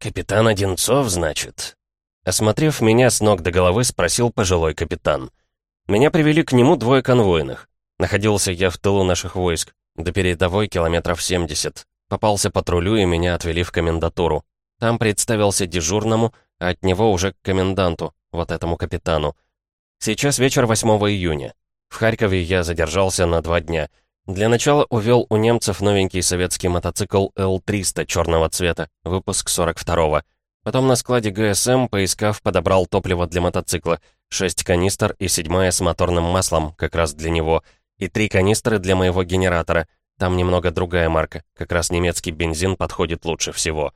«Капитан Одинцов, значит?» Осмотрев меня с ног до головы, спросил пожилой капитан. Меня привели к нему двое конвойных. Находился я в тылу наших войск, до передовой километров 70. Попался патрулю, и меня отвели в комендатуру. Там представился дежурному, а от него уже к коменданту, вот этому капитану. Сейчас вечер 8 июня. В Харькове я задержался на два дня. Для начала увел у немцев новенький советский мотоцикл Л-300 черного цвета, выпуск 42-го. Потом на складе ГСМ, поискав, подобрал топливо для мотоцикла, 6 канистр и седьмая с моторным маслом, как раз для него, и три канистры для моего генератора. Там немного другая марка, как раз немецкий бензин подходит лучше всего.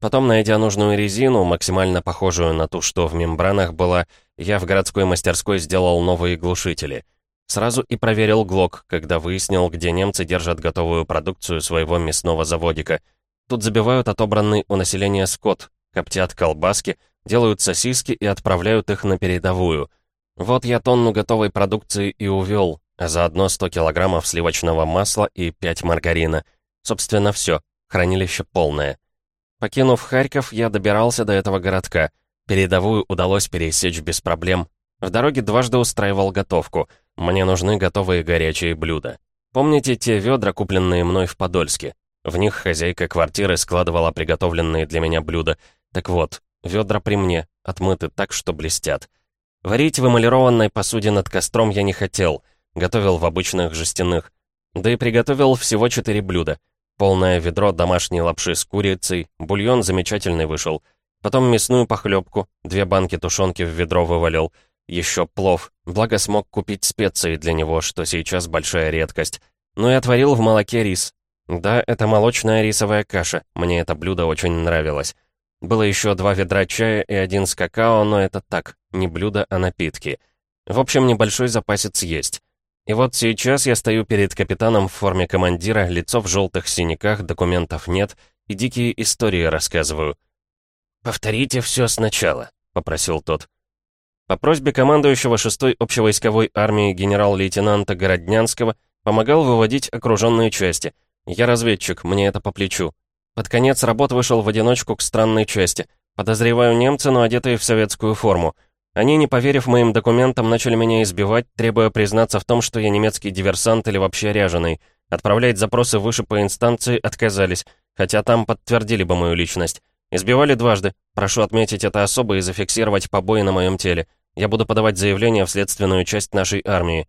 Потом, найдя нужную резину, максимально похожую на ту, что в мембранах была, я в городской мастерской сделал новые глушители. Сразу и проверил ГЛОК, когда выяснил, где немцы держат готовую продукцию своего мясного заводика. Тут забивают отобранный у населения скот, коптят колбаски, делают сосиски и отправляют их на передовую. Вот я тонну готовой продукции и увел, а заодно 100 килограммов сливочного масла и 5 маргарина. Собственно, все, хранилище полное. Покинув Харьков, я добирался до этого городка. Передовую удалось пересечь без проблем. В дороге дважды устраивал готовку. Мне нужны готовые горячие блюда. Помните те ведра, купленные мной в Подольске? В них хозяйка квартиры складывала приготовленные для меня блюда. Так вот, ведра при мне, отмыты так, что блестят. Варить в эмалированной посуде над костром я не хотел. Готовил в обычных жестяных. Да и приготовил всего четыре блюда. Полное ведро домашней лапши с курицей, бульон замечательный вышел. Потом мясную похлебку, две банки тушенки в ведро вывалил. Еще плов, благо смог купить специи для него, что сейчас большая редкость. Ну и отварил в молоке рис. Да, это молочная рисовая каша, мне это блюдо очень нравилось. Было еще два ведра чая и один с какао, но это так, не блюдо, а напитки. В общем, небольшой запасец есть. И вот сейчас я стою перед капитаном в форме командира, лицо в желтых синяках, документов нет, и дикие истории рассказываю. «Повторите все сначала», — попросил тот. По просьбе командующего 6-й общевойсковой армии генерал-лейтенанта Городнянского помогал выводить окруженные части. Я разведчик, мне это по плечу. Под конец работ вышел в одиночку к странной части. Подозреваю немцы, но одетые в советскую форму. Они, не поверив моим документам, начали меня избивать, требуя признаться в том, что я немецкий диверсант или вообще ряженый. Отправлять запросы выше по инстанции отказались, хотя там подтвердили бы мою личность. Избивали дважды. Прошу отметить это особо и зафиксировать побои на моем теле. Я буду подавать заявление в следственную часть нашей армии.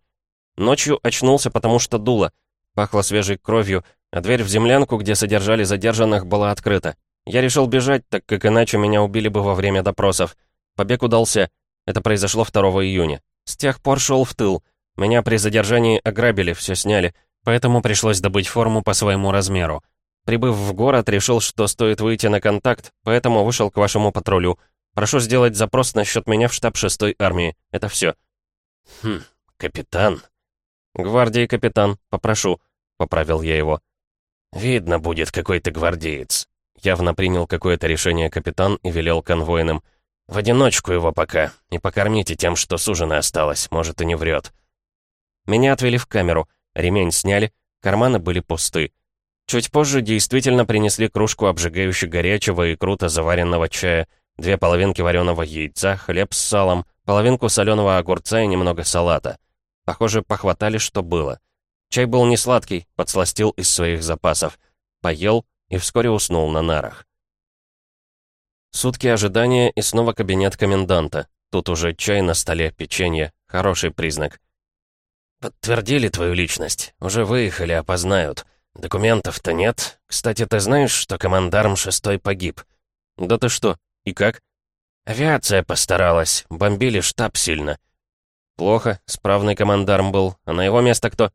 Ночью очнулся, потому что дуло. Пахло свежей кровью, а дверь в землянку, где содержали задержанных, была открыта. Я решил бежать, так как иначе меня убили бы во время допросов. Побег удался. Это произошло 2 июня. С тех пор шел в тыл. Меня при задержании ограбили, все сняли, поэтому пришлось добыть форму по своему размеру. Прибыв в город, решил, что стоит выйти на контакт, поэтому вышел к вашему патрулю. Прошу сделать запрос насчет меня в штаб 6-й армии. Это все. Хм, капитан. Гвардии капитан, попрошу, поправил я его. Видно будет, какой ты гвардеец. Явно принял какое-то решение капитан и велел конвойным. В одиночку его пока. И покормите тем, что с ужина осталось, может, и не врет. Меня отвели в камеру, ремень сняли, карманы были пусты. Чуть позже действительно принесли кружку обжигающе горячего и круто заваренного чая, две половинки вареного яйца, хлеб с салом, половинку соленого огурца и немного салата. Похоже, похватали, что было. Чай был не сладкий, подсластил из своих запасов. Поел и вскоре уснул на нарах. Сутки ожидания и снова кабинет коменданта. Тут уже чай на столе, печенье. Хороший признак. «Подтвердили твою личность. Уже выехали, опознают. «Документов-то нет. Кстати, ты знаешь, что командарм шестой погиб?» «Да ты что? И как?» «Авиация постаралась. Бомбили штаб сильно». «Плохо. Справный командарм был. А на его место кто?»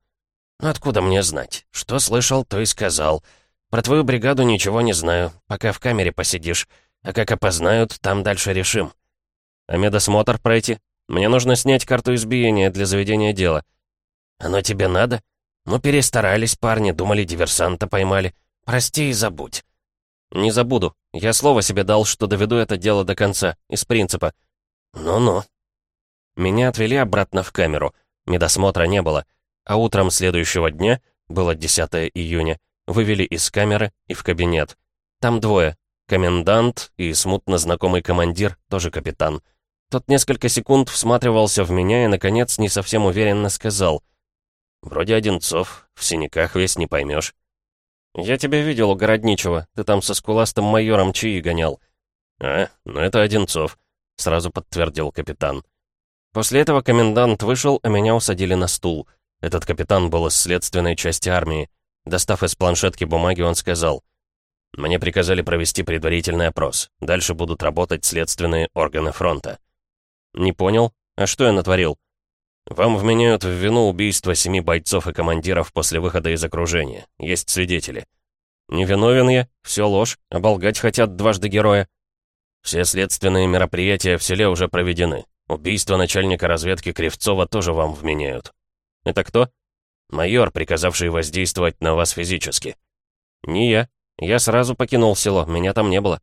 «Ну, откуда мне знать? Что слышал, то и сказал. Про твою бригаду ничего не знаю. Пока в камере посидишь. А как опознают, там дальше решим». «А медосмотр пройти? Мне нужно снять карту избиения для заведения дела». «Оно тебе надо?» «Ну, перестарались парни, думали, диверсанта поймали. Прости и забудь». «Не забуду. Я слово себе дал, что доведу это дело до конца, из принципа». «Ну-ну». Меня отвели обратно в камеру. Медосмотра не было. А утром следующего дня, было 10 июня, вывели из камеры и в кабинет. Там двое. комендант и смутно знакомый командир, тоже капитан. Тот несколько секунд всматривался в меня и, наконец, не совсем уверенно сказал. «Вроде Одинцов, в синяках весь не поймешь. «Я тебя видел у Городничего, ты там со скуластым майором чаи гонял». «А, ну это Одинцов», — сразу подтвердил капитан. После этого комендант вышел, а меня усадили на стул. Этот капитан был из следственной части армии. Достав из планшетки бумаги, он сказал, «Мне приказали провести предварительный опрос. Дальше будут работать следственные органы фронта». «Не понял? А что я натворил?» «Вам вменяют в вину убийство семи бойцов и командиров после выхода из окружения. Есть свидетели». «Невиновен я, все ложь, оболгать хотят дважды героя». «Все следственные мероприятия в селе уже проведены. Убийство начальника разведки Кривцова тоже вам вменяют». «Это кто?» «Майор, приказавший воздействовать на вас физически». «Не я. Я сразу покинул село, меня там не было».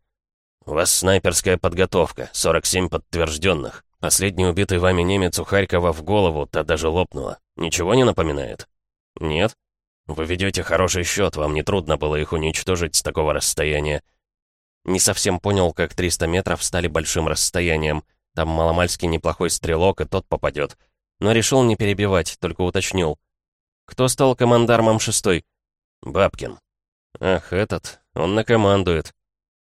«У вас снайперская подготовка, 47 подтвержденных. Последний убитый вами немец у Харькова в голову, та даже лопнула. Ничего не напоминает? Нет? Вы ведете хороший счет, вам не трудно было их уничтожить с такого расстояния. Не совсем понял, как 300 метров стали большим расстоянием. Там маломальский неплохой стрелок, и тот попадет. Но решил не перебивать, только уточнил. Кто стал командармом шестой? Бабкин. Ах, этот, он накомандует.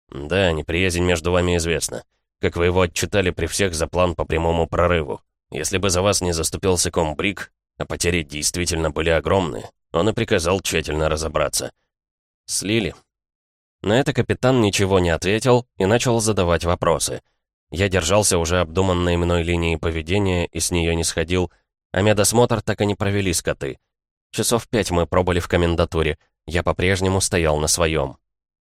Да, неприязнь между вами известна как вы его отчитали при всех за план по прямому прорыву. Если бы за вас не заступился комбриг, а потери действительно были огромные, он и приказал тщательно разобраться. Слили. На это капитан ничего не ответил и начал задавать вопросы. Я держался уже обдуманной мной линии поведения и с нее не сходил, а медосмотр так и не провели скоты. Часов пять мы пробыли в комендатуре, я по-прежнему стоял на своем.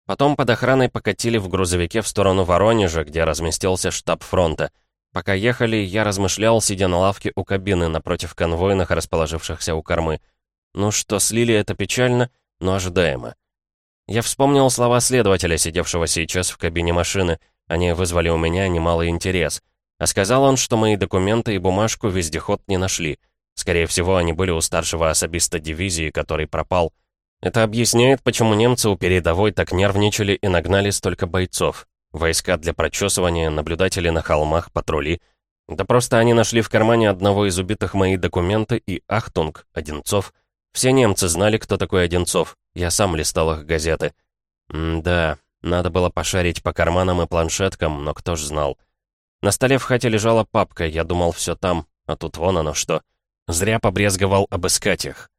Потом под охраной покатили в грузовике в сторону Воронежа, где разместился штаб фронта. Пока ехали, я размышлял, сидя на лавке у кабины напротив конвойных, расположившихся у кормы. Ну что, слили это печально, но ожидаемо. Я вспомнил слова следователя, сидевшего сейчас в кабине машины. Они вызвали у меня немалый интерес. А сказал он, что мои документы и бумажку вездеход не нашли. Скорее всего, они были у старшего особиста дивизии, который пропал. Это объясняет, почему немцы у передовой так нервничали и нагнали столько бойцов. Войска для прочесывания, наблюдатели на холмах, патрули. Да просто они нашли в кармане одного из убитых мои документы и Ахтунг, Одинцов. Все немцы знали, кто такой Одинцов. Я сам листал их газеты. М да, надо было пошарить по карманам и планшеткам, но кто ж знал. На столе в хате лежала папка, я думал, все там, а тут вон оно что. Зря побрезговал обыскать их.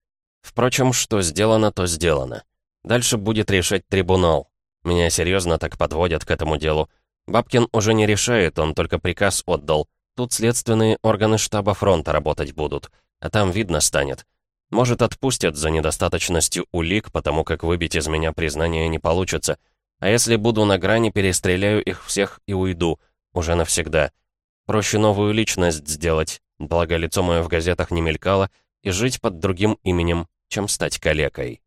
Впрочем, что сделано, то сделано. Дальше будет решать трибунал. Меня серьезно так подводят к этому делу. Бабкин уже не решает, он только приказ отдал. Тут следственные органы штаба фронта работать будут, а там видно станет. Может, отпустят за недостаточностью улик, потому как выбить из меня признание не получится. А если буду на грани, перестреляю их всех и уйду. Уже навсегда. Проще новую личность сделать, благо лицо мое в газетах не мелькало, и жить под другим именем, чем стать калекой.